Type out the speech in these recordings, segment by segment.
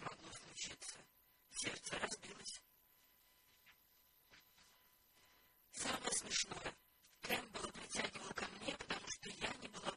могло случиться. Сердце разбилось. Самое смешное. Кэмпбелл притягивал ко мне, потому что я не была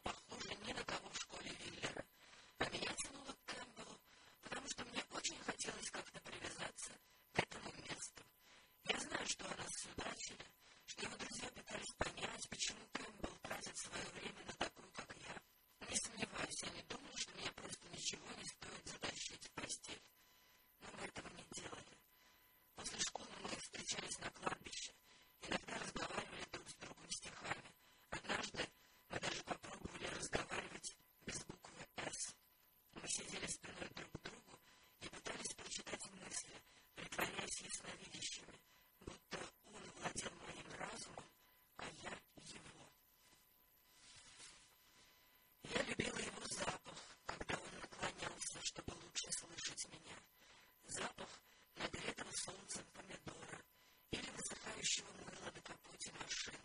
настоящего мыла до капоте машины.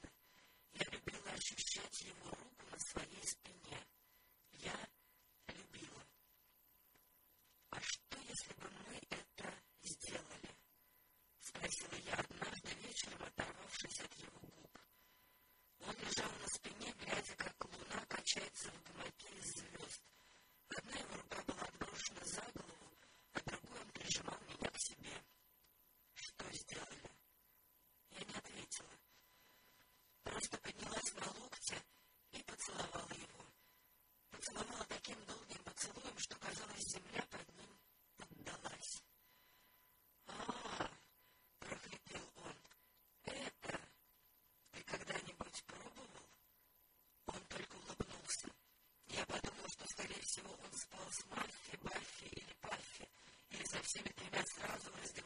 Я любила ощущать его руку на своей спине. activity that sounds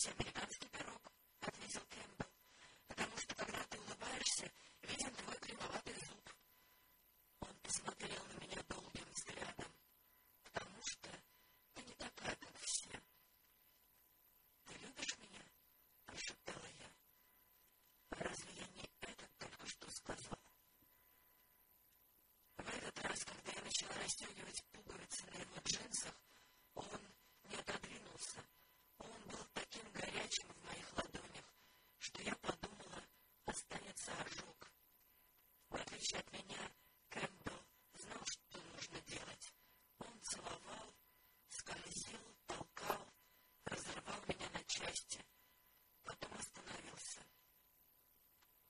профессии американских пирог, ответил Кэмпбелл, потому что когда ты улыбаешься, виден твой кривоватый зуб. Он посмотрел на меня долгим взглядом, потому что ты не такая, как все. Ты любишь меня? прошептала я. Разве не это только что сказала? В этот раз, когда я начала расстегивать จักรยาน